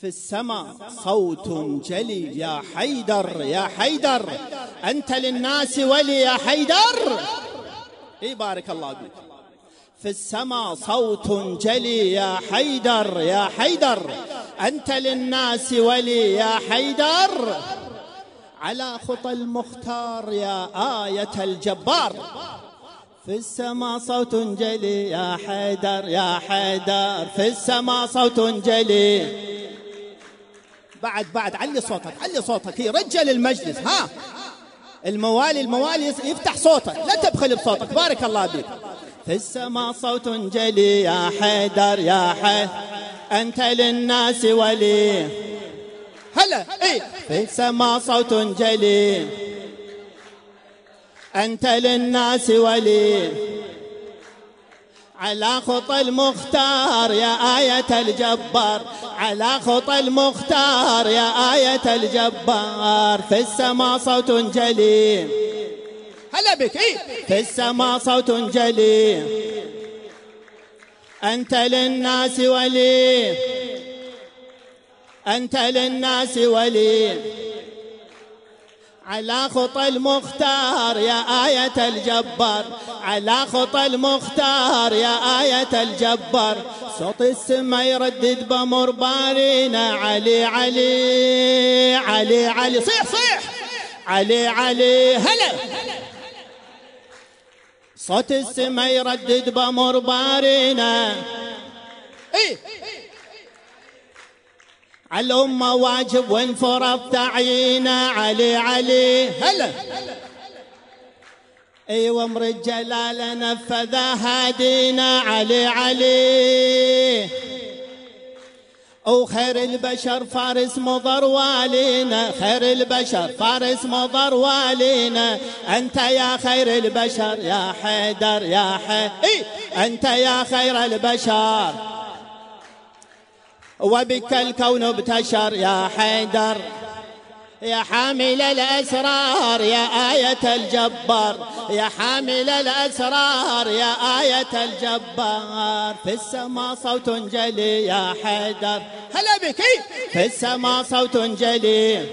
في السماء صوت جلي يا حيدر يا حيدر. أنت للناس ولي يا حيدر. إي بارك الله بك في السماء صوت جلي يا حيدر يا حيدر. أنت للناس ولي يا حيدر. على خطى المختار يا آية الجبار. في السماء صوت جلي يا حيدر يا حيدر. في السماء صوت جلي. بعد بعد علي صوتك علي صوتك. هي رجل المجلس ها. الموالي الموالي يفتح صوتك. لا تبخل بصوتك. بارك الله بك في السماء صوت جلي يا حيدر يا حيدر أنت للناس ولي. هلا اي في السماء صوت جلي. أنت للناس ولي. على خطى المختار يا آية الجبار. على خطى المختار يا آية الجبار. في السماء صوت جلي هلا بك إيه؟ في السماء صوت جلي أنت للناس ولي. أنت للناس ولي. على خطى المختار يا آية الجبار. على خطى المختار يا آية الجبار. صوت السما يردد بمر بارينا علي علي علي علي. صيح صيح. علي علي هلا. صوت السما يردد بمر بارينا إيه. على الأمة واجب وانفرض تعيينا علي علي هلا. أيوه أمر الجلال نفذ هادينا علي علي. وخير البشر فارس مضر والينا خير البشر فارس مضر والينا. انت يا خير البشر يا حيدر يا حيدر انت يا خير البشر. وبك الكون ابتشر يا حيدر. يا حامل الأسرار يا آية الجبار. يا حامل الأسرار يا آية الجبار. في السماء صوت جلي يا حيدر. هلا بك. في السماء صوت جلي.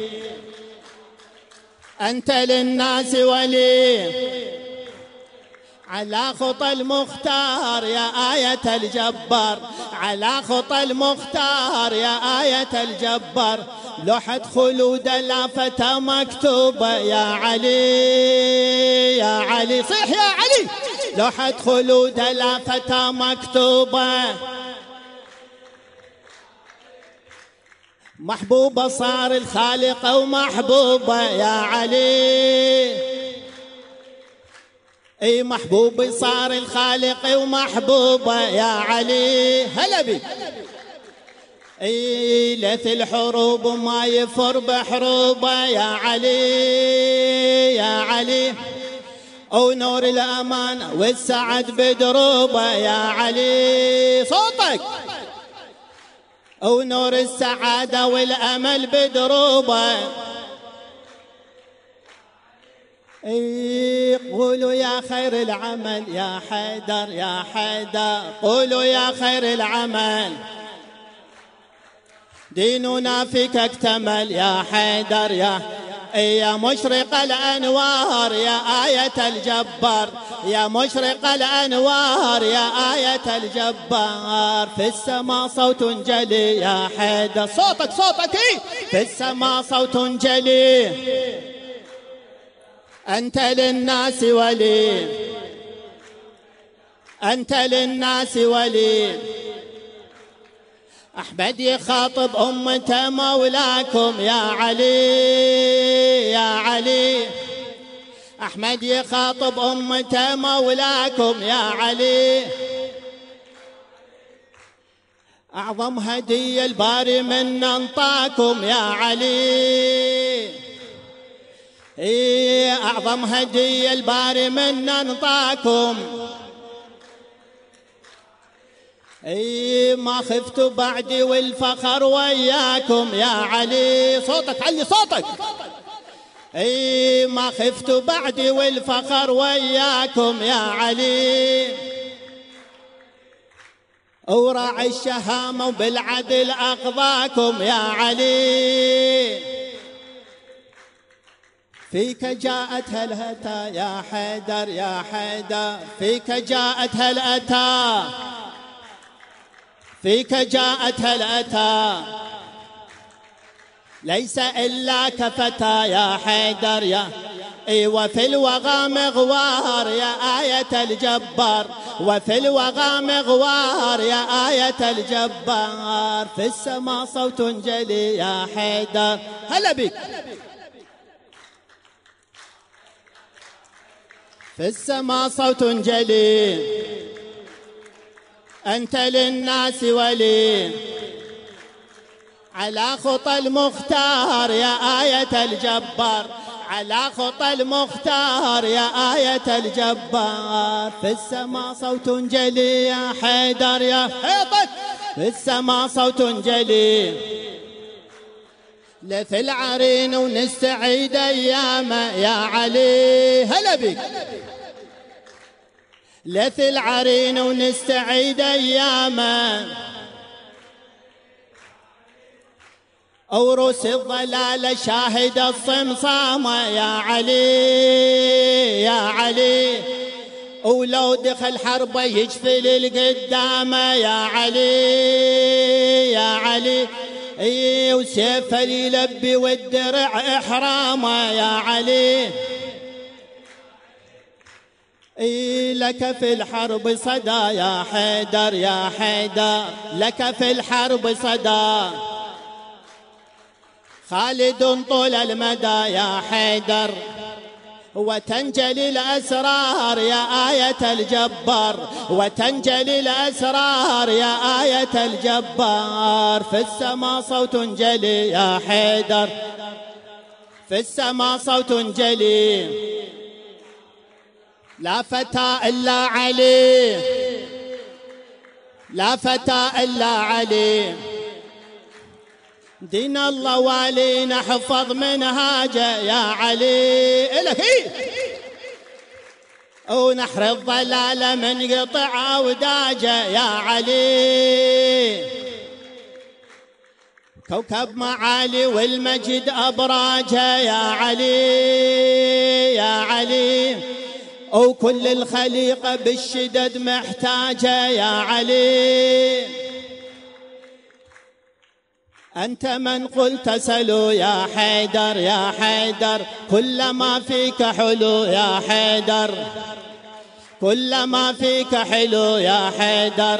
أنت للناس ولي. على خطى المختار يا آية الجبار. على خطى المختار يا آية الجبار. لوحة خلود لافته مكتوبة يا علي يا علي صيح يا علي. لوحة خلود لافته مكتوبة. محبوبة صار الخالق ومحبوبة يا علي. إي محبوبي صار الخالق ومحبوبة يا علي. هلا بي. اي لث الحروب ما يفر بحروبه يا علي يا علي. ونور الأمان والسعد بدروبه يا علي. صوتك. ونور السعادة والأمل بدروبه. اي قولوا يا خير العمل يا حيدر يا حيدر. قولوا يا خير العمل. ديننا فيك اكتمل يا حيدر يا يا مشرق الأنوار يا آية الجبار. يا مشرق الأنوار يا آية الجبار. في السماء صوت جلي يا حيدر. صوتك صوتك. في السماء صوت جلي. أنت للناس ولي. أنت للناس ولي. أحمد يخاطب أمته مولاكم يا علي يا علي. أحمد يخاطب أمته مولاكم يا علي. أعظم هدية الباري من أنطاكم يا علي. إيه أعظم هدية الباري من أنطاكم. إي ما خفت بعدي والفخر وياكم يا علي. صوتك علي صوتك. إي ما خفت بعدي والفخر وياكم يا علي. وراعي الشهامة وبالعدل أقضاكم يا علي. فيك جاءت هلهتا يا حيدر يا حيدر. فيك جاءت هلأتا فيك جاءت هلأتا. ليس إلا كفتا يا حيدر يا. اي وفي الوغى مغوار يا آية الجبار. وفي الوغى مغوار يا آية الجبار. في السماء صوت جلي يا حيدر. هلا بك في السماء صوت جلي. أنت للناس ولي. على خطى المختار يا آية الجبار. على خطى المختار يا آية الجبار. في السماء صوت جلي يا حيدر يا حيطك في السماء صوت جلي. لث العرين ونستعيد أيامه يا علي. هلا بك لث العرين ونستعيد أيامه أوروس الضلال شاهد الصمصامة يا علي يا علي. ولو دخل حربه يجفل القدامة يا علي يا علي. أي وسيف يلبي والدرع احرامه يا علي. إي لك في الحرب صدى يا حيدر يا حيدر لك في الحرب صدى. خالد طول المدى يا حيدر وتنجلي الأسرار يا آية الجبار. وتنجلي الأسرار يا آية الجبار. في السماء صوت جلي يا حيدر في السماء صوت جلي. لا فتى إلا علي. لا فتى إلا علي. دين الله والينا حفظ منهاجه يا علي. إلك إيه ونحر الضلال من قطع وداجه يا علي. كوكب معالي والمجد أبراجه يا علي. يا علي. وكل الخليقة بالشدد محتاجة يا علي. أنت من قلت سلو يا حيدر يا حيدر كل ما فيك حلو يا حيدر. كل ما فيك حلو يا حيدر.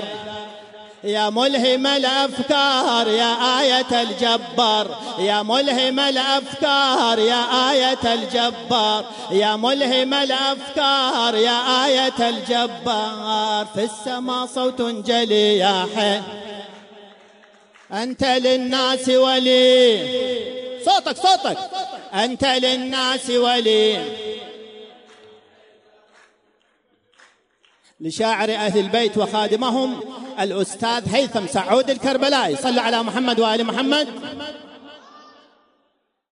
يا ملهم الأفكار يا آية الجبار. يا ملهم الأفكار يا آية الجبار. يا ملهم الأفكار يا آية الجبار. في السماء صوت جلي يا حيدر أنت للناس ولي. صوتك صوتك. أنت للناس ولي. لشاعر أهل البيت وخادمهم الأستاذ هيثم سعود الكربلائي صلى على محمد وآل محمد.